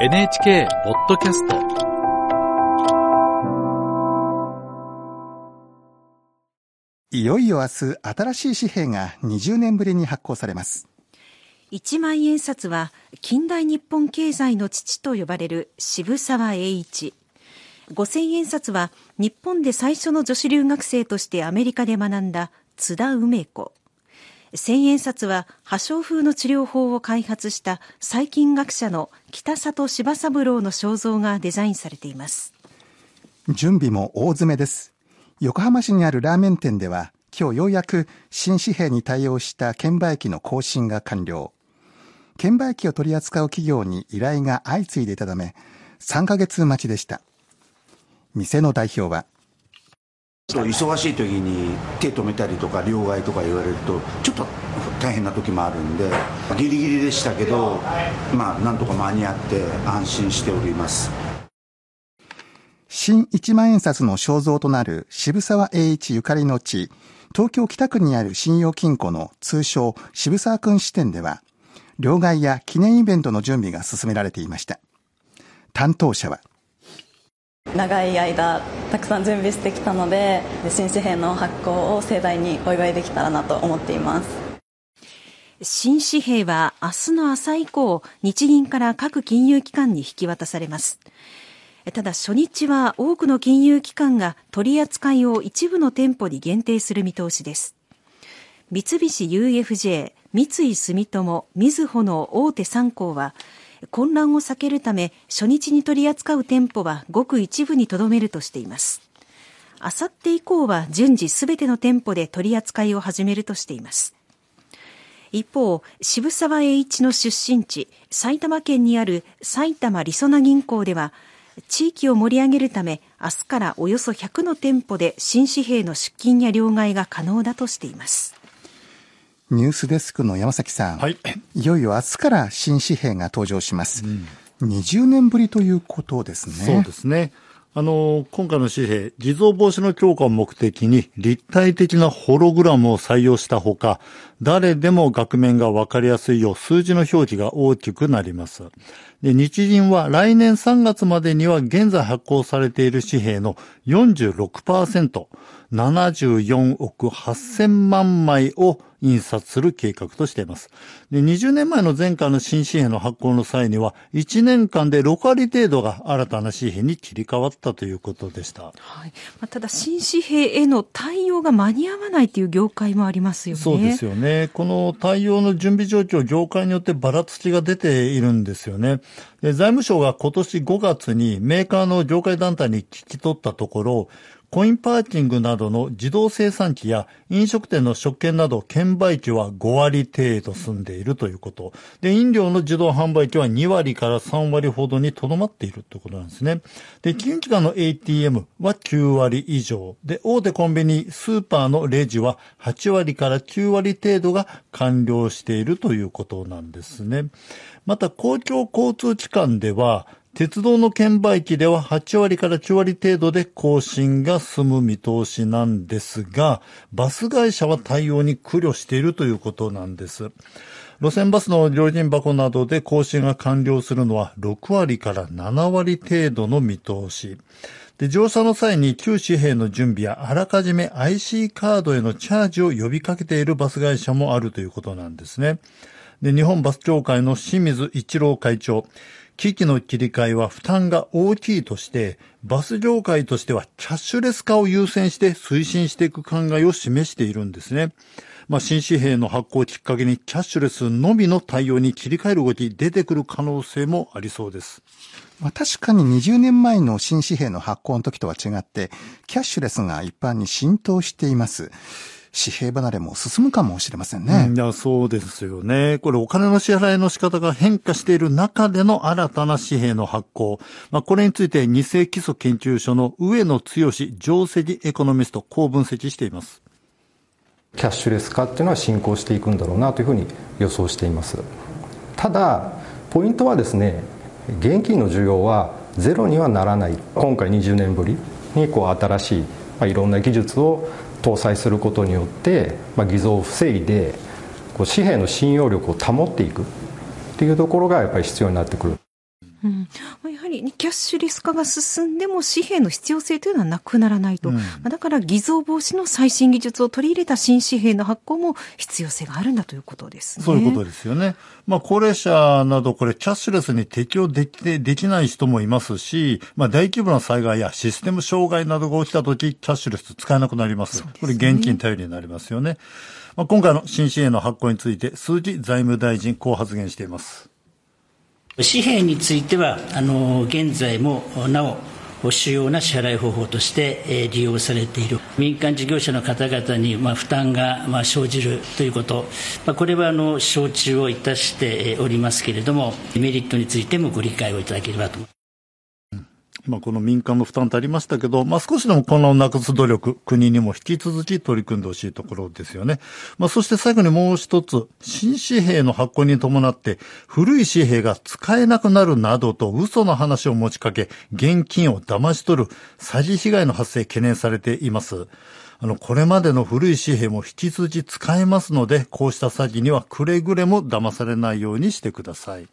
NHK ポッドキャスト。いよいよ明日新しい紙幣が20年ぶりに発行されます。一万円札は近代日本経済の父と呼ばれる渋沢栄一。五千円札は日本で最初の女子留学生としてアメリカで学んだ津田梅子千円札は破傷風の治療法を開発した細菌学者の北里柴三郎の肖像がデザインされています。準備も大詰めです。横浜市にあるラーメン店では今日ようやく新紙幣に対応した券売機の更新が完了。券売機を取り扱う企業に依頼が相次いでいたため3ヶ月待ちでした。店の代表は忙しい時に手止めたりとか両替とか言われるとちょっと大変な時もあるんでギリギリでしたけどまあなんとか間に合って安心しております。新一万円札の肖像となる渋沢栄一ゆかりの地東京北区にある信用金庫の通称渋沢君支店では両替や記念イベントの準備が進められていました。担当者は長い間たくさん準備してきたので新紙幣の発行を盛大にお祝いできたらなと思っています。新紙幣は明日の朝以降日銀から各金融機関に引き渡されます。ただ初日は多くの金融機関が取り扱いを一部の店舗に限定する見通しです。三菱 UFJ 三井住友みずほの大手3行は混乱を避けるため初日に取り扱う店舗はごく一部にとどめるとしています。あさって以降は順次すべての店舗で取り扱いを始めるとしています。一方渋沢栄一の出身地埼玉県にある埼玉りそな銀行では地域を盛り上げるため明日からおよそ100の店舗で新紙幣の出金や両替が可能だとしています。ニュースデスクの山崎さん、はい、いよいよ明日から新紙幣が登場します、うん、20年ぶりということですね。そうですね。あの、今回の紙幣、偽造防止の強化を目的に立体的なホログラムを採用したほか、誰でも額面がわかりやすいよう数字の表示が大きくなります。で日銀は来年3月までには現在発行されている紙幣の46%、74億8000万枚を印刷する計画としています。で、20年前の前回の新紙幣の発行の際には、1年間で6割程度が新たな紙幣に切り替わったということでした。はい。まあ、ただ、新紙幣への対応が間に合わないという業界もありますよね。そうですよね。この対応の準備状況、業界によってばらつきが出ているんですよね。で財務省が今年5月にメーカーの業界団体に聞き取ったところ、コインパーキングなどの自動生産機や飲食店の食券など券売機は5割程度済んでいるということ。で、飲料の自動販売機は2割から3割ほどにとどまっているということなんですね。で、金融機関の ATM は9割以上。で、大手コンビニ、スーパーのレジは8割から9割程度が完了しているということなんですね。また、公共交通機関では、鉄道の券売機では8割から9割程度で更新が済む見通しなんですが、バス会社は対応に苦慮しているということなんです。路線バスの料金箱などで更新が完了するのは6割から7割程度の見通し。で、乗車の際に旧紙幣の準備やあらかじめ IC カードへのチャージを呼びかけているバス会社もあるということなんですね。で、日本バス協会の清水一郎会長、機器の切り替えは負担が大きいとして、バス業界としてはキャッシュレス化を優先して推進していく考えを示しているんですね。まあ、新紙幣の発行をきっかけにキャッシュレスのみの対応に切り替える動き出てくる可能性もありそうです。まあ、確かに20年前の新紙幣の発行の時とは違って、キャッシュレスが一般に浸透しています。紙幣離れも進むかもしれませんね。いや、そうですよね。これお金の支払いの仕方が変化している中での新たな紙幣の発行。まあ、これについて二世基礎研究所の上野剛上席エコノミスト、こう分析しています。キャッシュレス化っていうのは進行していくんだろうなというふうに予想しています。ただ、ポイントはですね、現金の需要はゼロにはならない。今回20年ぶりにこう新しい、まあ、いろんな技術を搭載することによって、まあ、偽造を防いでこう紙幣の信用力を保っていくっていうところがやっぱり必要になってくる。うん、やはり、ね、キャッシュレス化が進んでも紙幣の必要性というのはなくならないと、うん、だから偽造防止の最新技術を取り入れた新紙幣の発行も必要性があるんだということですね。そういうことですよね。まあ、高齢者などこれキャッシュレスに適用できできない人もいますし、まあ、大規模な災害やシステム障害などが起きたとき、キャッシュレス使えなくなります。すね、これ現金頼りになりますよね。まあ、今回の新紙幣の発行について、鈴木財務大臣、こう発言しています。紙幣については、あの現在もなお、主要な支払い方法として利用されている。民間事業者の方々に負担が生じるということ、これはあの承知をいたしておりますけれども、メリットについてもご理解をいただければと。ま。あ、この民間の負担ってありましたけど、まあ、少しでも混乱をなくす努力、国にも引き続き取り組んでほしいところですよね。まあ、そして最後にもう一つ、新紙幣の発行に伴って、古い紙幣が使えなくなるなどと嘘の話を持ちかけ、現金を騙し取る詐欺被害の発生懸念されています。あの、これまでの古い紙幣も引き続き使えますので、こうした詐欺にはくれぐれも騙されないようにしてください。